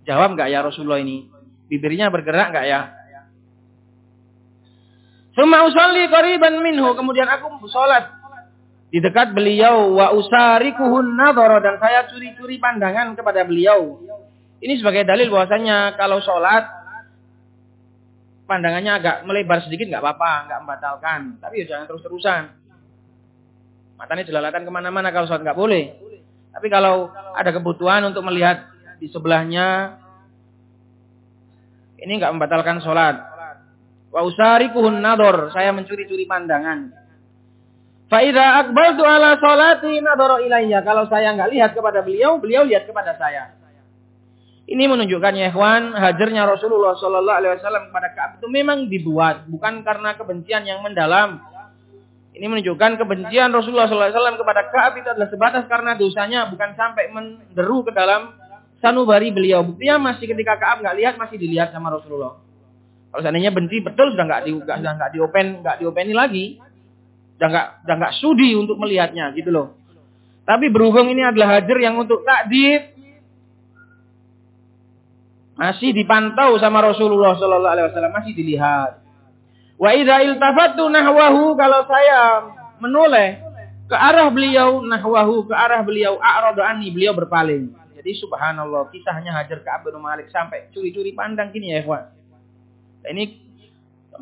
Jawab enggak ya Rasulullah ini? Bibirnya bergerak enggak ya? Suma usalli qariban minhu. Kemudian aku sholat di dekat beliau wa usarikuhun nadhara dan saya curi-curi pandangan kepada beliau. Ini sebagai dalil bahwasanya kalau sholat pandangannya agak melebar sedikit nggak apa-apa, nggak membatalkan. Tapi ya jangan terus-terusan. Matanya jelalatan ke mana-mana kalau sholat nggak boleh. Tapi kalau ada kebutuhan untuk melihat di sebelahnya, ini nggak membatalkan sholat. Wa usarikuhun nador, saya mencuri-curi pandangan. Fa'idha akbaltu ala sholati nadoro ilayya. Kalau saya nggak lihat kepada beliau, beliau lihat kepada saya. Ini menunjukkan ya ikhwan, hajarnya Rasulullah Shallallahu Alaihi Wasallam kepada Kaab itu memang dibuat, bukan karena kebencian yang mendalam. Ini menunjukkan kebencian Rasulullah Shallallahu Alaihi Wasallam kepada Kaab itu adalah sebatas karena dosanya, bukan sampai menderu ke dalam sanubari beliau. Buktinya masih ketika Kaab nggak lihat masih dilihat sama Rasulullah. Kalau seandainya benci betul sudah nggak di sudah nggak diopen nggak diopeni lagi, sudah nggak sudah nggak sudi untuk melihatnya gitu loh. Tapi berhubung ini adalah hajar yang untuk takdir, masih dipantau sama Rasulullah Sallallahu Alaihi Wasallam masih dilihat. Wa idza iltafatu nahwahu kalau saya menoleh ke arah beliau nahwahu ke arah beliau a'radu beliau berpaling. Jadi subhanallah kisahnya Hajar ke Abdul Malik sampai curi-curi pandang gini ya ikhwan. Ini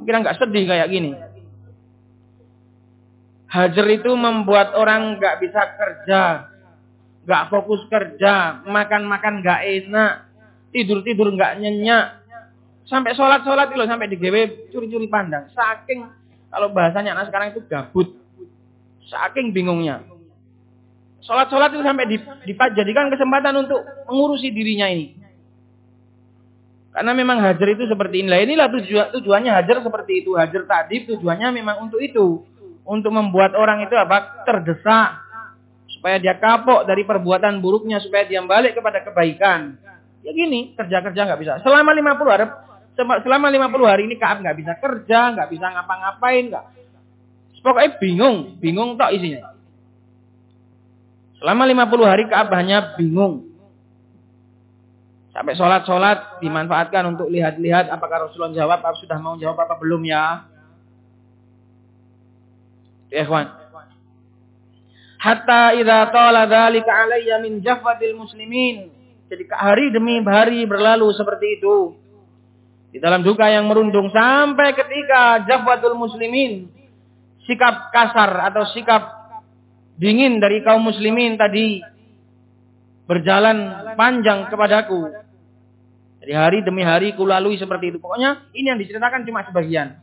kira nggak sedih kayak gini. Hajar itu membuat orang nggak bisa kerja, nggak fokus kerja, makan-makan nggak enak, tidur-tidur nggak nyenyak, sampai sholat-sholat itu sampai di GW curi-curi pandang. Saking kalau bahasanya anak sekarang itu gabut, saking bingungnya. Sholat-sholat itu sampai dijadikan kesempatan untuk mengurusi dirinya ini. Karena memang hajar itu seperti inilah. Inilah tujuan, tujuannya hajar seperti itu. Hajar tadi tujuannya memang untuk itu. Untuk membuat orang itu apa? Terdesak. Supaya dia kapok dari perbuatan buruknya. Supaya dia balik kepada kebaikan. Ya gini, kerja-kerja nggak bisa. Selama 50 hari, selama 50 hari ini Kaab nggak bisa kerja, nggak bisa ngapa-ngapain, nggak. Pokoknya bingung, bingung tok isinya. Selama 50 hari Kaab hanya bingung. Sampai sholat-sholat dimanfaatkan untuk lihat-lihat apakah Rasulullah jawab, apa sudah mau jawab apa belum ya. Ikhwan. Hatta idza tala dzalika alayya min jaffatil muslimin. Jadi hari demi hari berlalu seperti itu. Di dalam duka yang merundung sampai ketika jafwatul muslimin sikap kasar atau sikap dingin dari kaum muslimin tadi berjalan panjang kepadaku jadi hari demi hari kulalui seperti itu. Pokoknya ini yang diceritakan cuma sebagian.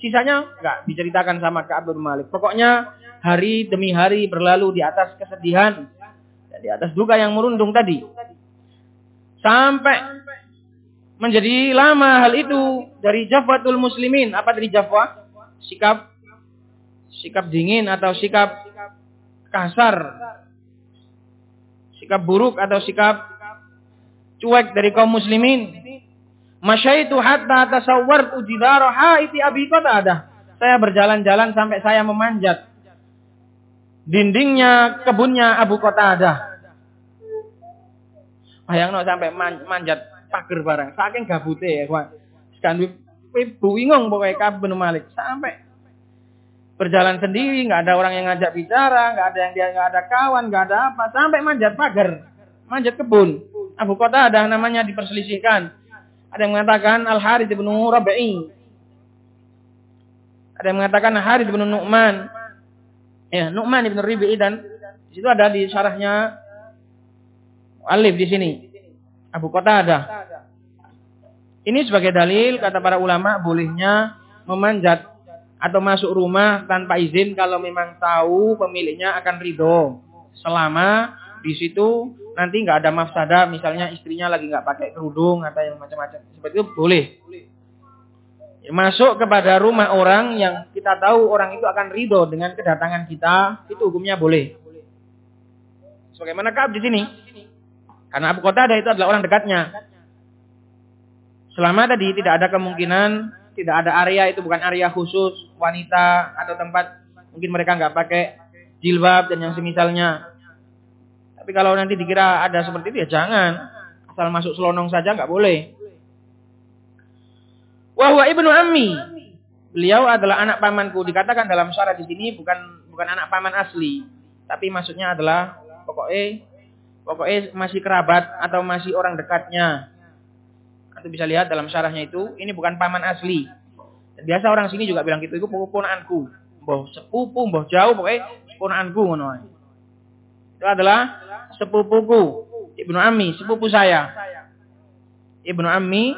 Sisanya enggak diceritakan sama Ka'ab bin Malik. Pokoknya hari demi hari berlalu di atas kesedihan. Di atas duka yang merundung tadi. Sampai menjadi lama hal itu dari jafwatul muslimin. Apa dari jafwa? Sikap sikap dingin atau sikap kasar. Sikap buruk atau sikap cuek dari kaum muslimin. Masyaitu hatta tasawwartu jidara haiti Abi Qatadah. Saya berjalan-jalan sampai saya memanjat dindingnya kebunnya Abu Qatadah. Bayangno sampai man, manjat pagar barang. Saking gabute ya, kawan. Sekarang ibu bingung pokoknya kabin Malik sampai berjalan sendiri, nggak ada orang yang ngajak bicara, nggak ada yang dia nggak ada kawan, nggak ada apa, sampai manjat pagar, manjat kebun. Abu ada namanya diperselisihkan. Ada yang mengatakan Al-Harith bin Rabi'i. Ada yang mengatakan Harith bin Nu'man. Ya, Nu'man bin Rabi'i dan di ada di syarahnya Alif di sini. Abu ada. Ini sebagai dalil kata para ulama bolehnya memanjat atau masuk rumah tanpa izin kalau memang tahu pemiliknya akan ridho selama di situ nanti nggak ada mafsada, misalnya istrinya lagi nggak pakai kerudung atau yang macam-macam. Seperti itu boleh. Ya, masuk kepada rumah orang yang kita tahu orang itu akan ridho dengan kedatangan kita, itu hukumnya boleh. Sebagaimana Kaab di sini. Karena Abu Qatada itu adalah orang dekatnya. Selama tadi tidak ada kemungkinan, tidak ada area itu bukan area khusus wanita atau tempat mungkin mereka nggak pakai jilbab dan yang semisalnya. Tapi kalau nanti dikira ada seperti itu ya jangan. Asal masuk selonong saja nggak boleh. Wahwa ibnu ammi. Beliau adalah anak pamanku. Dikatakan dalam syarat di sini bukan bukan anak paman asli, tapi maksudnya adalah pokoknya pokoknya masih kerabat atau masih orang dekatnya. Nanti bisa lihat dalam syarahnya itu, ini bukan paman asli. Dan biasa orang sini juga bilang gitu, itu ponaanku. Mbah sepupu, mbah jauh, pokoknya ponaanku ngono. Itu adalah sepupuku, Ibnu Ami, sepupu saya. Ibnu Ami,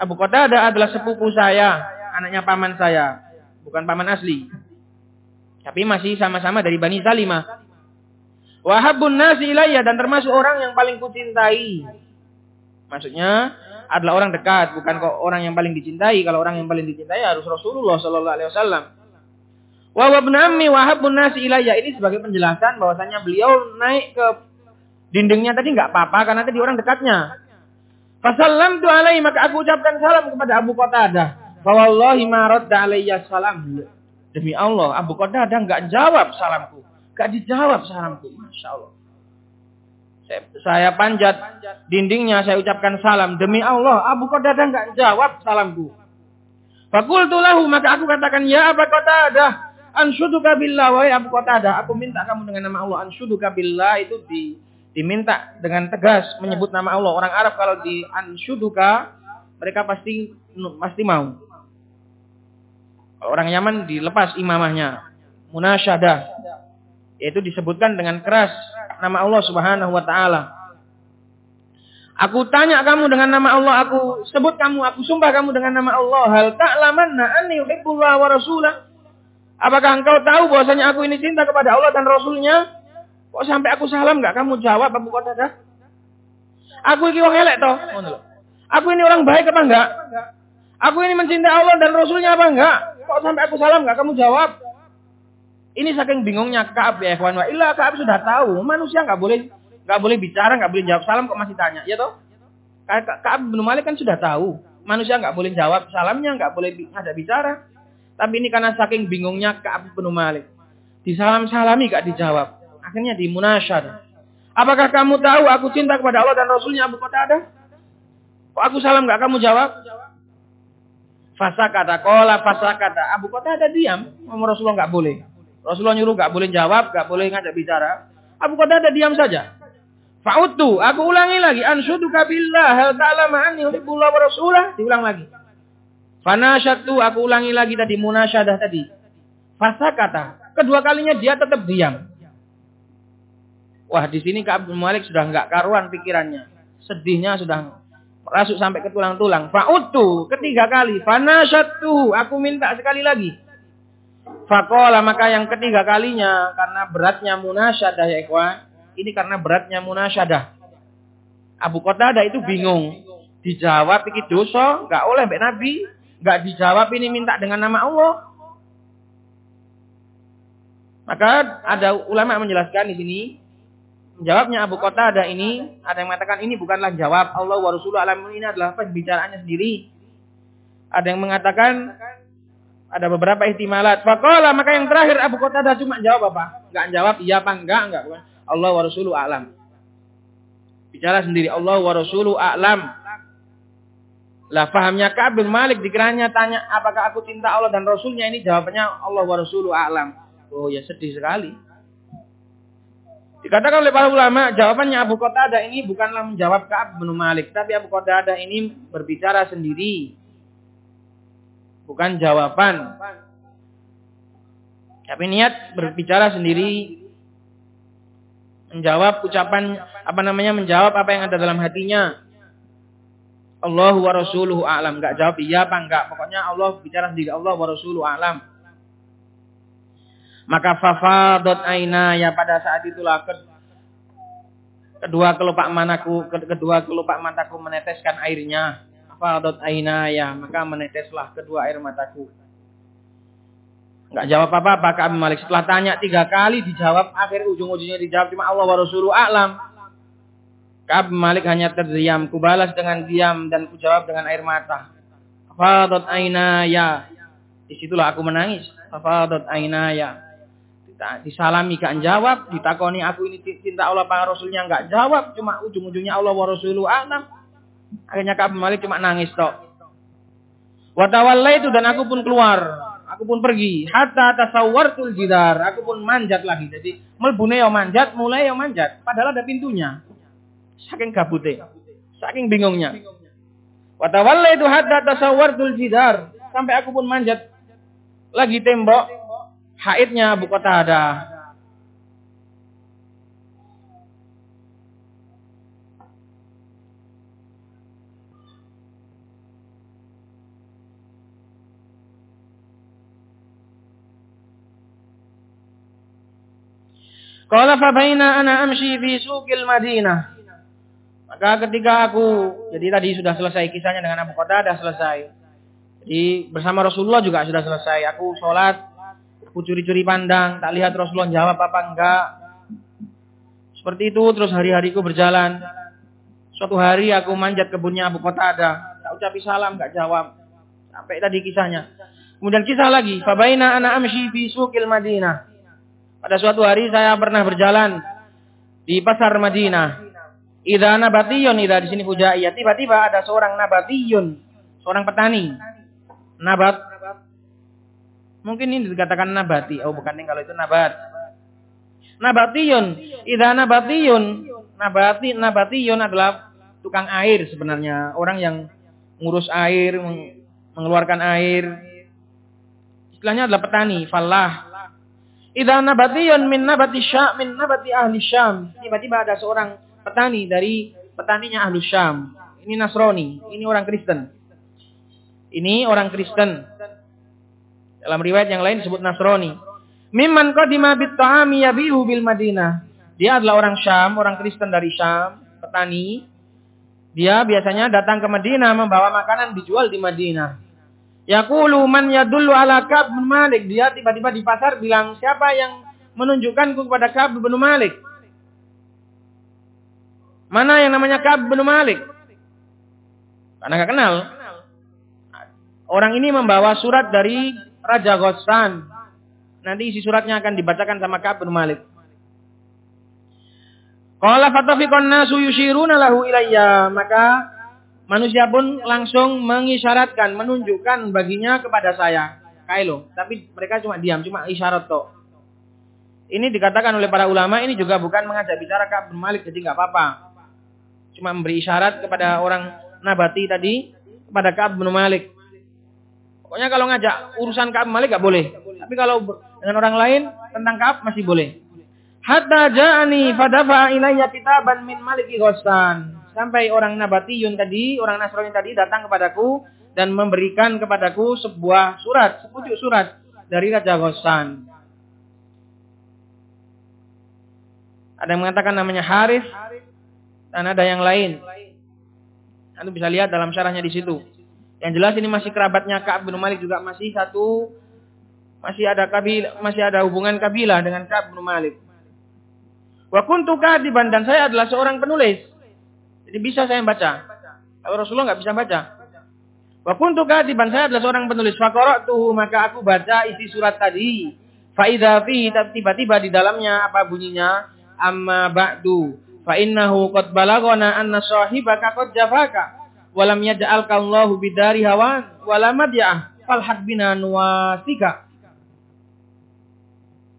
Abu ada adalah sepupu saya, anaknya paman saya, bukan paman asli. Tapi masih sama-sama dari Bani Salimah. Wahabun nasi ilayya dan termasuk orang yang paling kucintai. Maksudnya adalah orang dekat, bukan kok orang yang paling dicintai. Kalau orang yang paling dicintai harus Rasulullah Sallallahu Alaihi Wasallam. Wa wabnami wahabun nasi ilayya. Ini sebagai penjelasan bahwasanya beliau naik ke dindingnya tadi nggak apa-apa karena tadi orang dekatnya. Fasallam tu alaihi maka aku ucapkan salam kepada Abu Qatadah. Fawallahi ma radda alayya salam. Demi Allah, Abu Qatadah nggak jawab salamku. Nggak dijawab salamku. Masya Allah. Saya, panjat dindingnya, saya ucapkan salam. Demi Allah, Abu Qatadah nggak jawab salamku. Fakultu lahu, maka aku katakan, ya Abu Qatadah, Anshuduka billah wahai Abu Qatadah, aku minta kamu dengan nama Allah. Anshuduka billah itu di, diminta dengan tegas menyebut nama Allah. Orang Arab kalau di anshuduka mereka pasti pasti mau. Orang Yaman dilepas imamahnya. Munasyadah. Yaitu disebutkan dengan keras nama Allah Subhanahu wa taala. Aku tanya kamu dengan nama Allah, aku sebut kamu, aku sumpah kamu dengan nama Allah. Hal ta'lamanna anni uhibbullah wa rasulah. Apakah engkau tahu bahwasanya aku ini cinta kepada Allah dan Rasulnya? Kok sampai aku salam nggak kamu jawab Abu Qatadah? Aku ini orang elek toh. Aku ini orang baik apa enggak? Aku ini mencintai Allah dan Rasulnya apa enggak? Kok sampai aku salam enggak kamu jawab? Ini saking bingungnya Kaab ya ikhwan wa illa Kaab sudah tahu manusia enggak boleh enggak boleh bicara, enggak boleh jawab salam kok masih tanya, ya toh? Kaab bin Malik kan sudah tahu manusia enggak boleh jawab salamnya, enggak boleh ada bicara. Tapi ini karena saking bingungnya Kaab bin Malik. Disalam-salami enggak dijawab. Akhirnya dimunasyad. Apakah kamu tahu aku cinta kepada Allah dan Rasulnya Abu Qatadah? Kok aku salam enggak kamu jawab? Fasa kata, kola fasa kata. Abu Qatadah diam. Rasulullah enggak boleh. Rasulullah nyuruh gak boleh jawab, gak boleh ngajak bicara. Abu Qatadah diam saja. Fa'utu, aku ulangi lagi. Anshuduka billah, hal ta'lama anni uhibbullah wa rasulah. Diulang lagi. Fanasyatu, aku ulangi lagi tadi, munasyadah tadi. Fasa kata. Kedua kalinya dia tetap diam. Wah, di sini Ka'ab bin Malik sudah nggak karuan pikirannya. Sedihnya sudah rasuk sampai ke tulang-tulang. Fa'utu, ketiga kali. Fanasyatu, aku minta sekali lagi. Fakola maka yang ketiga kalinya karena beratnya munasyadah ya ikhwan. Ini karena beratnya munasyadah. Abu Qatadah itu bingung. Dijawab iki dosa, enggak oleh mbak Nabi. Enggak dijawab ini minta dengan nama Allah. Maka ada ulama menjelaskan di sini. Jawabnya Abu Qatadah ini, ada yang mengatakan ini bukanlah jawab Allah wa Rasulullah alam ini adalah pembicaraannya sendiri. Ada yang mengatakan ada beberapa ihtimalat. Fakola maka yang terakhir Abu Qatadah cuma jawab apa? Enggak jawab iya apa enggak enggak. Allah wa a'lam. Bicara sendiri Allah wa a'lam. Lah fahamnya Ka'ab bin Malik dikiranya tanya apakah aku cinta Allah dan Rasulnya ini jawabannya Allah wa a'lam. Oh ya sedih sekali. Dikatakan oleh para ulama, jawabannya Abu Qatadah ini bukanlah menjawab Ka'ab bin Malik, tapi Abu Qatadah ini berbicara sendiri bukan jawaban. Tapi niat berbicara sendiri menjawab ucapan apa namanya menjawab apa yang ada dalam hatinya. Allah wa rasuluhu a'lam. Enggak jawab iya apa enggak. Pokoknya Allah bicara sendiri. Allah wa rasuluhu a'lam. Maka fafadot aina ya pada saat itulah kedua kelopak manaku kedua kelopak mataku meneteskan airnya fadat ainaya, maka meneteslah kedua air mataku. Enggak jawab apa-apa Ka'ab Malik. Setelah tanya tiga kali dijawab, akhir ujung-ujungnya dijawab cuma Allah wa Rasuluh a'lam. Ka'ab Malik hanya terdiam. Kubalas dengan diam dan kujawab dengan air mata. Fadat ainaya. Di situlah aku menangis. Fadat ainaya. Disalami gak jawab, ditakoni aku ini cinta Allah para Rasulnya enggak jawab, cuma ujung-ujungnya Allah wa Rasuluh a'lam. Akhirnya Ka'ab Malik cuma nangis tok. Watawalla itu dan aku pun keluar. Aku pun pergi. Hatta tasawwartul jidar. Aku pun manjat lagi. Jadi melbune yo manjat, mulai yo manjat. Padahal ada pintunya. Saking gabute. Saking bingungnya. Watawalla itu hatta tasawwartul jidar. Sampai aku pun manjat. Lagi tembok. Haidnya Abu ada. Qala fa baina ana amshi fi suqil Madinah. Maka ketika aku, jadi tadi sudah selesai kisahnya dengan Abu Qatadah selesai. Jadi bersama Rasulullah juga sudah selesai. Aku sholat, aku curi-curi pandang, tak lihat Rasulullah jawab apa enggak. Seperti itu terus hari-hariku berjalan. Suatu hari aku manjat kebunnya Abu Qatadah, tak ucapi salam, enggak jawab. Sampai tadi kisahnya. Kemudian kisah lagi, fabaina ana amshi fi suqil Madinah. Pada suatu hari saya pernah berjalan di pasar Madinah. Ida nabatiyun, ida di sini pujaiyah. Tiba-tiba ada seorang nabatiyun, seorang petani. Nabat. Mungkin ini dikatakan nabati. Oh, bukan ini kalau itu nabat. Nabatiyun, ida nabatiyun. Nabati, nabatiyun adalah tukang air sebenarnya. Orang yang ngurus air, mengeluarkan air. Istilahnya adalah petani, falah. Idza nabatiyun min nabati syam min nabati ahli syam. Tiba-tiba ada seorang petani dari petaninya ahli syam. Ini Nasrani, ini orang Kristen. Ini orang Kristen. Dalam riwayat yang lain disebut Nasrani. Mimman qadima bit ta'ami yabihu bil Madinah. Dia adalah orang Syam, orang Kristen dari Syam, petani. Dia biasanya datang ke Madinah membawa makanan dijual di Madinah. Yaqulu man yadullu ala Ka'b bin Malik. Dia tiba-tiba di pasar bilang, "Siapa yang menunjukkanku kepada Ka'b bin Malik?" Mana yang namanya Ka'b bin Malik? Karena nggak kenal. Orang ini membawa surat dari Raja Ghassan. Nanti isi suratnya akan dibacakan sama Ka'b bin Malik. Qala fatafiqan nasu yushiruna lahu ilayya. Maka Manusia pun langsung mengisyaratkan, menunjukkan baginya kepada saya. Kailo. Tapi mereka cuma diam, cuma isyarat toh. Ini dikatakan oleh para ulama, ini juga bukan mengajak bicara Ka'ab bin Malik, jadi nggak apa-apa. Cuma memberi isyarat kepada orang Nabati tadi, kepada Ka'ab bin Malik. Pokoknya kalau ngajak urusan Ka'ab bin Malik nggak boleh. Tapi kalau dengan orang lain, tentang Ka'ab masih boleh. Hatta ja'ani fadafa ilayya kitaban min Maliki Ghassan. Sampai orang Nabatiyun tadi, orang Nasrani tadi datang kepadaku dan memberikan kepadaku sebuah surat, sepucuk surat dari Raja Ghassan. Ada yang mengatakan namanya Haris dan ada yang lain. Anda bisa lihat dalam syarahnya di situ. Yang jelas ini masih kerabatnya Ka'ab bin Malik juga masih satu masih ada kabil masih ada hubungan kabilah dengan Ka'ab bin Malik. Wa kuntu kadiban dan saya adalah seorang penulis. Jadi bisa saya baca. Kalau Rasulullah nggak bisa baca. Wa kuntu katiban saya adalah seorang penulis. tuh maka aku baca isi surat tadi. Fi tiba-tiba di dalamnya apa bunyinya? Amma ba'du. Fa innahu qad balagona anna sahibaka qad jafaka. Walam yaj'alka Allahu bidari hawan. Walam madya'ah. Falhaq bina nuwasika.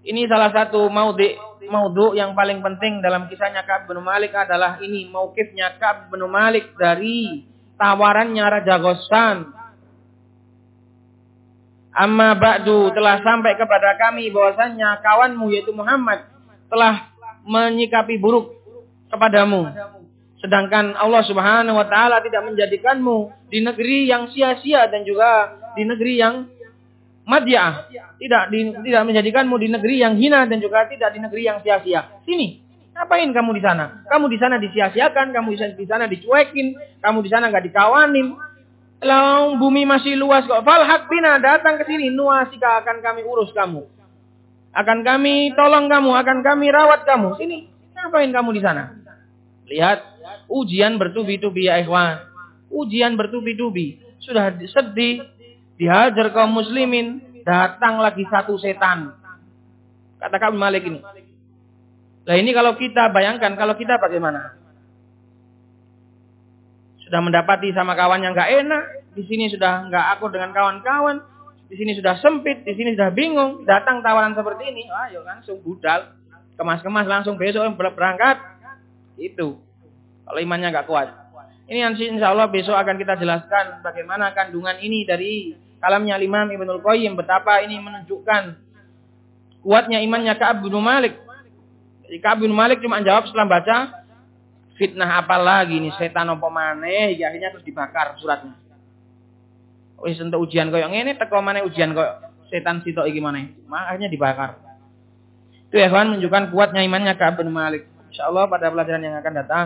Ini salah satu maudhi maudhu yang paling penting dalam kisahnya Ka'ab bin Malik adalah ini maukifnya Ka'ab bin Malik dari tawarannya Raja Ghassan. Amma ba'du telah sampai kepada kami bahwasannya kawanmu yaitu Muhammad telah menyikapi buruk kepadamu. Sedangkan Allah Subhanahu wa taala tidak menjadikanmu di negeri yang sia-sia dan juga di negeri yang Madyah tidak di, tidak menjadikanmu di negeri yang hina dan juga tidak di negeri yang sia-sia. Sini, ngapain kamu di sana? Kamu di sana disia-siakan, kamu di sana dicuekin, kamu di sana nggak dikawanin. Lalu bumi masih luas kok. Falhak bina datang ke sini, nuasika akan kami urus kamu. Akan kami tolong kamu, akan kami rawat kamu. Sini, ngapain kamu di sana? Lihat, ujian bertubi-tubi ya ikhwan. Ujian bertubi-tubi. Sudah sedih, dihajar kaum muslimin, datang lagi satu setan. Katakan Malik ini. Nah ini kalau kita bayangkan, kalau kita bagaimana? Sudah mendapati sama kawan yang nggak enak, di sini sudah nggak akur dengan kawan-kawan, di sini sudah sempit, di sini sudah bingung, datang tawaran seperti ini, ayo langsung budal, kemas-kemas langsung besok berangkat, itu. Kalau imannya nggak kuat. Ini insya Allah besok akan kita jelaskan bagaimana kandungan ini dari kalamnya Imam Ibnul Qayyim betapa ini menunjukkan kuatnya imannya Ka'ab bin Malik. Jadi Ka'ab bin Malik cuma jawab setelah baca fitnah apa lagi ini setan apa maneh ya akhirnya terus dibakar suratnya. Wis untuk ujian koyo ngene teko maneh ujian koyo setan sitok iki maneh. Makanya dibakar. Itu ya kawan menunjukkan kuatnya imannya Ka'ab bin Malik. Insyaallah pada pelajaran yang akan datang